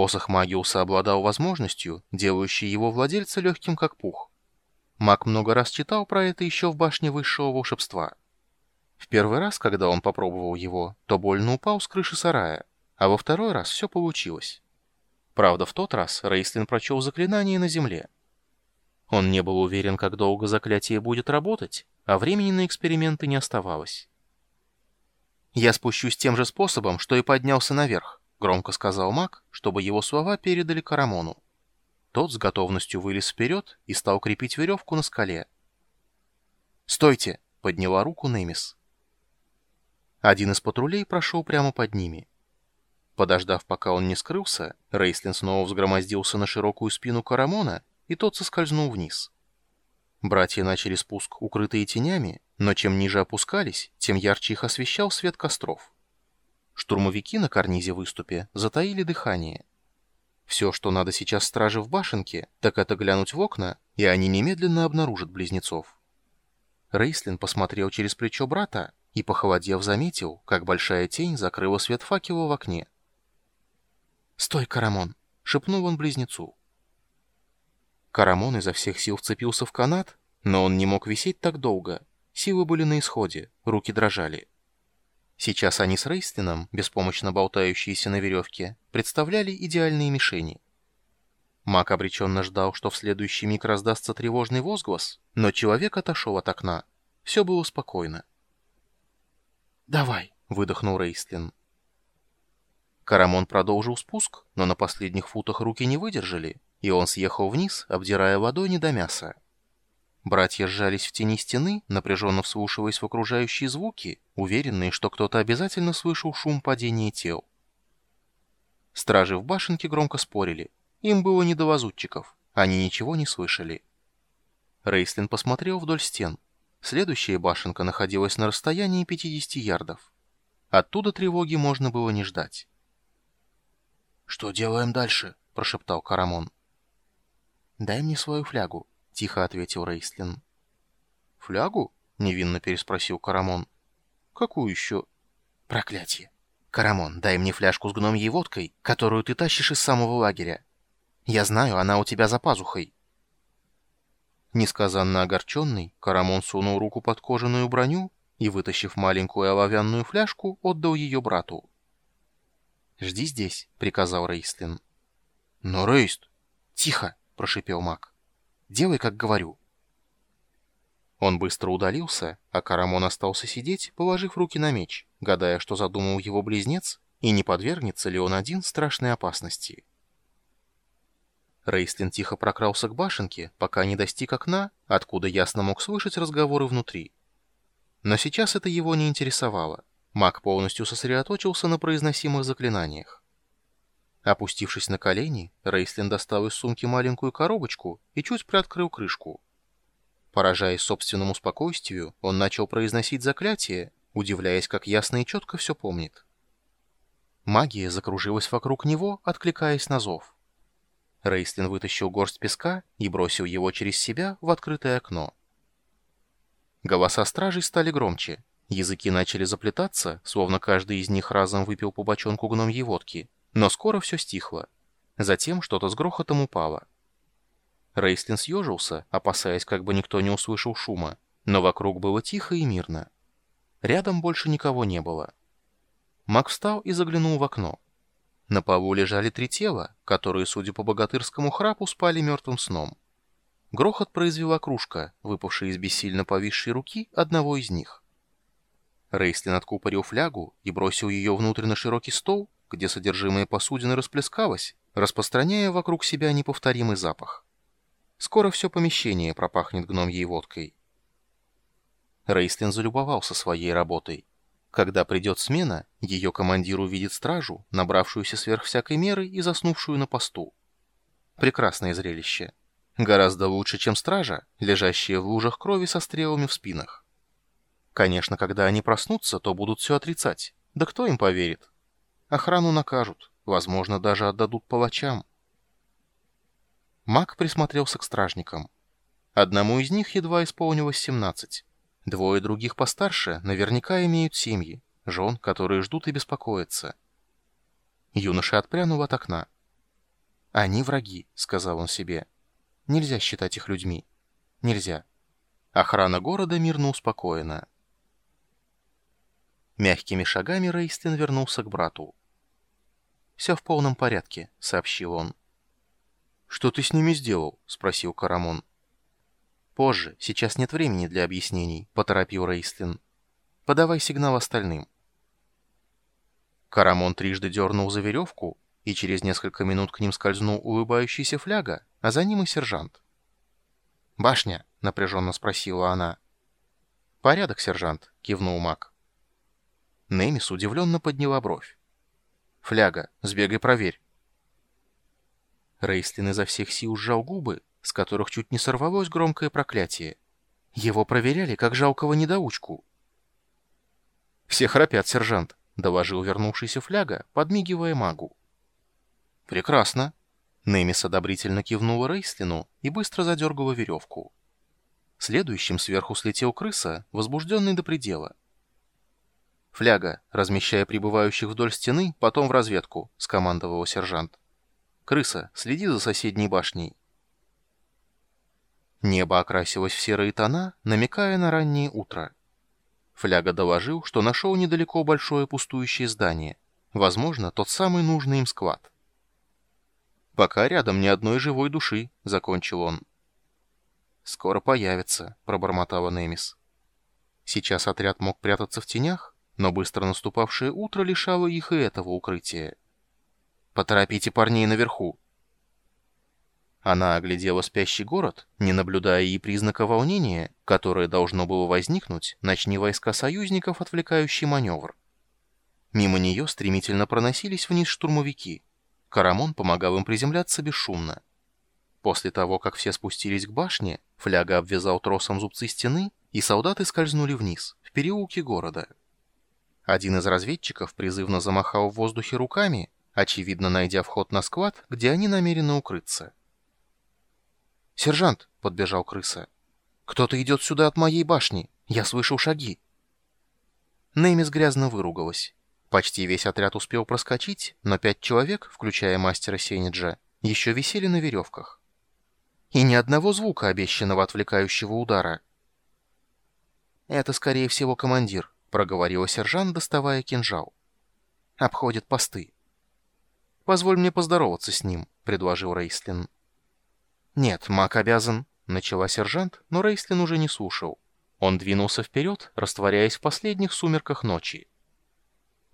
Посох Магиуса обладал возможностью, делающей его владельца легким как пух. Маг много раз читал про это еще в башне высшего волшебства. В первый раз, когда он попробовал его, то больно упал с крыши сарая, а во второй раз все получилось. Правда, в тот раз Рейслин прочел заклинание на земле. Он не был уверен, как долго заклятие будет работать, а времени на эксперименты не оставалось. «Я спущусь тем же способом, что и поднялся наверх», — громко сказал маг, чтобы его слова передали Карамону. Тот с готовностью вылез вперед и стал крепить веревку на скале. «Стойте!» — подняла руку Немис. Один из патрулей прошел прямо под ними. Подождав, пока он не скрылся, Рейслин снова взгромоздился на широкую спину Карамона, и тот соскользнул вниз. Братья начали спуск, укрытые тенями, но чем ниже опускались, тем ярче их освещал свет костров. Штурмовики на карнизе выступе затаили дыхание. Все, что надо сейчас страже в башенке, так это глянуть в окна, и они немедленно обнаружат близнецов. Рейслин посмотрел через плечо брата и, похолодев, заметил, как большая тень закрыла свет факела в окне. «Стой, Карамон!» — шепнул он близнецу. Карамон изо всех сил вцепился в канат, но он не мог висеть так долго. Силы были на исходе, руки дрожали. Сейчас они с Рейстином, беспомощно болтающиеся на веревке, представляли идеальные мишени. Мак обреченно ждал, что в следующий миг раздастся тревожный возглас, но человек отошел от окна. Все было спокойно. «Давай», — выдохнул Рейстлин. Карамон продолжил спуск, но на последних футах руки не выдержали, и он съехал вниз, обдирая ладони до мяса. Братья сжались в тени стены, напряженно вслушиваясь в окружающие звуки, уверенные, что кто-то обязательно слышал шум падения тел. Стражи в башенке громко спорили. Им было не до лазутчиков, они ничего не слышали. Рейслин посмотрел вдоль стен. Следующая башенка находилась на расстоянии 50 ярдов. Оттуда тревоги можно было не ждать. «Что делаем дальше?» – прошептал Карамон. «Дай мне свою флягу», — тихо ответил Рейслин. «Флягу?» — невинно переспросил Карамон. «Какую еще?» «Проклятие! Карамон, дай мне фляжку с гномьей водкой, которую ты тащишь из самого лагеря. Я знаю, она у тебя за пазухой». Несказанно огорченный, Карамон сунул руку под кожаную броню и, вытащив маленькую оловянную фляжку, отдал ее брату. «Жди здесь», — приказал Рейслин. «Но, Рейст...» «Тихо!» прошипел маг. «Делай, как говорю». Он быстро удалился, а Карамон остался сидеть, положив руки на меч, гадая, что задумал его близнец, и не подвергнется ли он один страшной опасности. Рейстлин тихо прокрался к башенке, пока не достиг окна, откуда ясно мог слышать разговоры внутри. Но сейчас это его не интересовало. Маг полностью сосредоточился на произносимых заклинаниях. Опустившись на колени, Рейслин достал из сумки маленькую коробочку и чуть приоткрыл крышку. Поражаясь собственному спокойствию, он начал произносить заклятие, удивляясь, как ясно и четко все помнит. Магия закружилась вокруг него, откликаясь на зов. Рейслин вытащил горсть песка и бросил его через себя в открытое окно. Голоса стражей стали громче. Языки начали заплетаться, словно каждый из них разом выпил по бочонку гномьей водки — но скоро все стихло. Затем что-то с грохотом упало. Рейслин съежился, опасаясь, как бы никто не услышал шума, но вокруг было тихо и мирно. Рядом больше никого не было. Мак встал и заглянул в окно. На полу лежали три тела, которые, судя по богатырскому храпу, спали мертвым сном. Грохот произвела кружка, выпавшая из бессильно повисшей руки одного из них. Рейслин откупорил флягу и бросил ее внутрь на широкий стол, где содержимое посудины расплескалось, распространяя вокруг себя неповторимый запах. Скоро все помещение пропахнет гномьей водкой. Рейстлин залюбовался своей работой. Когда придет смена, ее командир увидит стражу, набравшуюся сверх всякой меры и заснувшую на посту. Прекрасное зрелище. Гораздо лучше, чем стража, лежащая в лужах крови со стрелами в спинах. Конечно, когда они проснутся, то будут все отрицать. Да кто им поверит? Охрану накажут, возможно, даже отдадут палачам. Маг присмотрелся к стражникам. Одному из них едва исполнилось 17. Двое других постарше наверняка имеют семьи, жен, которые ждут и беспокоятся. Юноша отпрянул от окна. «Они враги», — сказал он себе. «Нельзя считать их людьми. Нельзя». Охрана города мирно успокоена. Мягкими шагами Рейстлин вернулся к брату. «Все в полном порядке», — сообщил он. «Что ты с ними сделал?» — спросил Карамон. «Позже. Сейчас нет времени для объяснений», — поторопил Рейстлин. «Подавай сигнал остальным». Карамон трижды дернул за веревку, и через несколько минут к ним скользнул улыбающийся фляга, а за ним и сержант. «Башня?» — напряженно спросила она. «Порядок, сержант», — кивнул маг. Немис удивленно подняла бровь. «Фляга, сбегай проверь». Рейстлин изо всех сил сжал губы, с которых чуть не сорвалось громкое проклятие. Его проверяли, как жалкого недоучку. «Все храпят, сержант», — доложил вернувшийся фляга, подмигивая магу. «Прекрасно». Немис одобрительно кивнула Рейслину и быстро задергала веревку. Следующим сверху слетел крыса, возбужденный до предела. «Фляга, размещая прибывающих вдоль стены, потом в разведку», — скомандовал сержант. «Крыса, следи за соседней башней». Небо окрасилось в серые тона, намекая на раннее утро. Фляга доложил, что нашел недалеко большое пустующее здание. Возможно, тот самый нужный им склад. «Пока рядом ни одной живой души», — закончил он. «Скоро появится», — пробормотала Немис. Сейчас отряд мог прятаться в тенях, но быстро наступавшее утро лишало их и этого укрытия. «Поторопите парней наверху!» Она оглядела спящий город, не наблюдая и признака волнения, которое должно было возникнуть, начни войска союзников отвлекающий маневр. Мимо нее стремительно проносились вниз штурмовики. Карамон помогал им приземляться бесшумно. После того, как все спустились к башне, фляга обвязал тросом зубцы стены, и солдаты скользнули вниз, в переулке города. Один из разведчиков призывно замахал в воздухе руками, очевидно найдя вход на склад, где они намерены укрыться. «Сержант!» — подбежал крыса. «Кто-то идет сюда от моей башни. Я слышал шаги». Неймис грязно выругалась. Почти весь отряд успел проскочить, но пять человек, включая мастера Сениджа, еще висели на веревках. И ни одного звука обещанного отвлекающего удара. «Это, скорее всего, командир», — проговорила сержант, доставая кинжал. «Обходит посты». «Позволь мне поздороваться с ним», — предложил Рейслин. «Нет, маг обязан», — начала сержант, но Рейслин уже не слушал. Он двинулся вперед, растворяясь в последних сумерках ночи.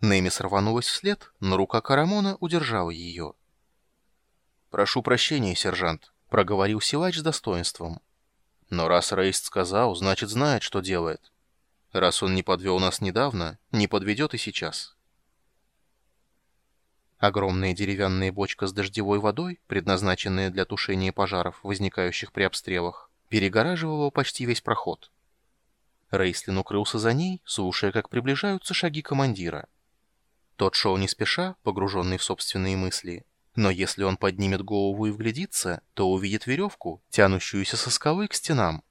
Немис рванулась вслед, но рука Карамона удержала ее. «Прошу прощения, сержант», — проговорил силач с достоинством. «Но раз Рейст сказал, значит знает, что делает. Раз он не подвел нас недавно, не подведет и сейчас». Огромная деревянная бочка с дождевой водой, предназначенная для тушения пожаров, возникающих при обстрелах, перегораживала почти весь проход. Рейслин укрылся за ней, слушая, как приближаются шаги командира. Тот шел не спеша, погруженный в собственные мысли, но если он поднимет голову и вглядится, то увидит веревку, тянущуюся со скалы к стенам.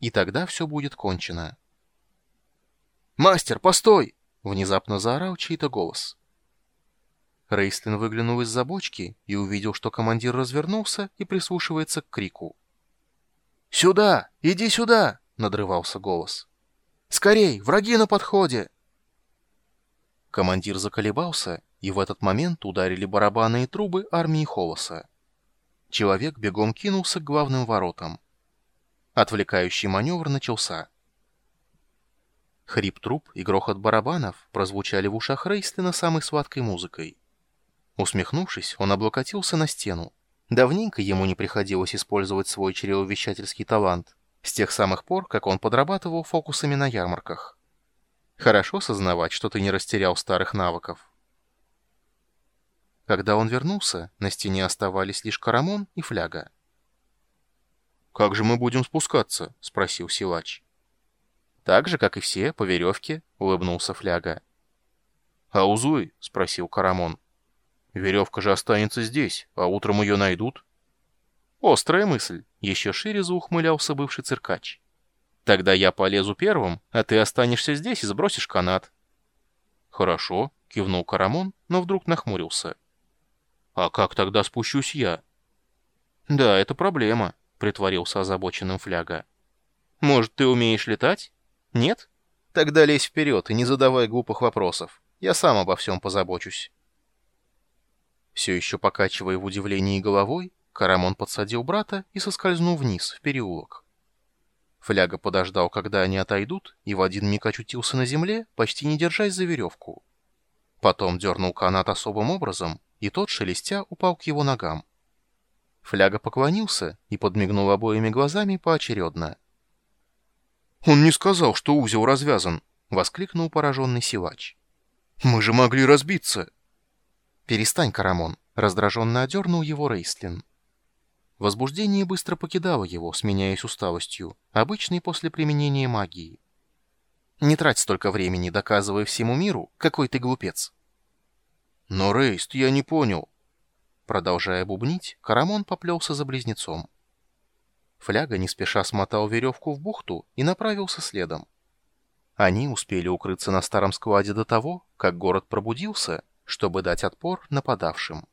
И тогда все будет кончено. «Мастер, постой!» — внезапно заорал чей-то голос. Рейстлин выглянул из-за бочки и увидел, что командир развернулся и прислушивается к крику. «Сюда! Иди сюда!» — надрывался голос. «Скорей! Враги на подходе!» Командир заколебался, и в этот момент ударили барабаны и трубы армии Холоса. Человек бегом кинулся к главным воротам. Отвлекающий маневр начался. Хрип труб и грохот барабанов прозвучали в ушах Рейстлина самой сладкой музыкой. Усмехнувшись, он облокотился на стену. Давненько ему не приходилось использовать свой чревовещательский талант, с тех самых пор, как он подрабатывал фокусами на ярмарках. Хорошо сознавать, что ты не растерял старых навыков. Когда он вернулся, на стене оставались лишь Карамон и фляга. «Как же мы будем спускаться?» — спросил силач. «Так же, как и все, по веревке», — улыбнулся фляга. «А узуй?» — спросил Карамон. Веревка же останется здесь, а утром ее найдут. Острая мысль. Еще шире заухмылялся бывший циркач. Тогда я полезу первым, а ты останешься здесь и сбросишь канат. Хорошо, кивнул Карамон, но вдруг нахмурился. А как тогда спущусь я? «Да, это проблема», — притворился озабоченным фляга. «Может, ты умеешь летать? Нет? Тогда лезь вперед и не задавай глупых вопросов. Я сам обо всем позабочусь». Все еще покачивая в удивлении головой, Карамон подсадил брата и соскользнул вниз, в переулок. Фляга подождал, когда они отойдут, и в один миг очутился на земле, почти не держась за веревку. Потом дернул канат особым образом, и тот, шелестя, упал к его ногам. Фляга поклонился и подмигнул обоими глазами поочередно. «Он не сказал, что узел развязан!» — воскликнул пораженный силач. «Мы же могли разбиться!» «Перестань, Карамон!» — раздраженно одернул его Рейслин. Возбуждение быстро покидало его, сменяясь усталостью, обычной после применения магии. «Не трать столько времени, доказывая всему миру, какой ты глупец!» «Но, Рейст, я не понял!» Продолжая бубнить, Карамон поплелся за близнецом. Фляга не спеша смотал веревку в бухту и направился следом. Они успели укрыться на старом складе до того, как город пробудился, чтобы дать отпор нападавшим.